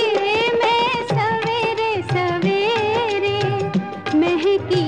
के मैं सवेरे सवेरे महकी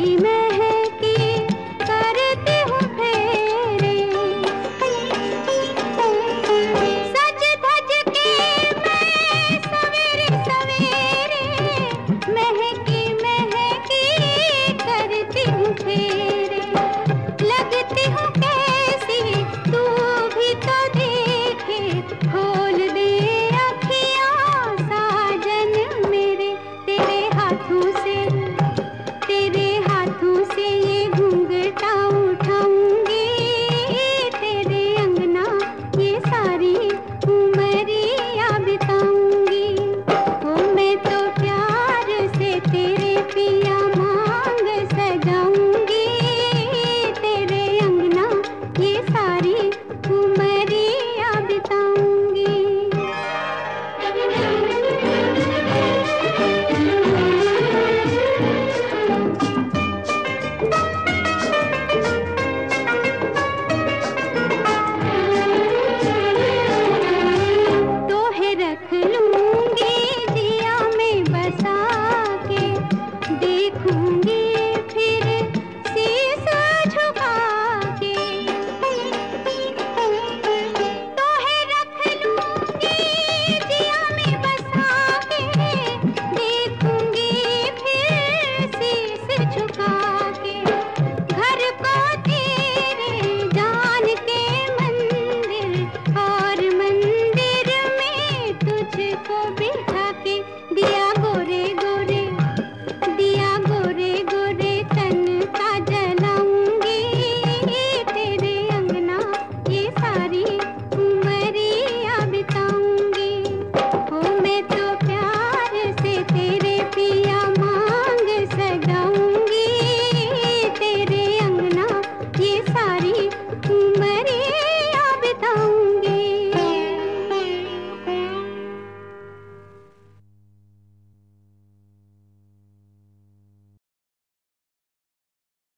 प्यारी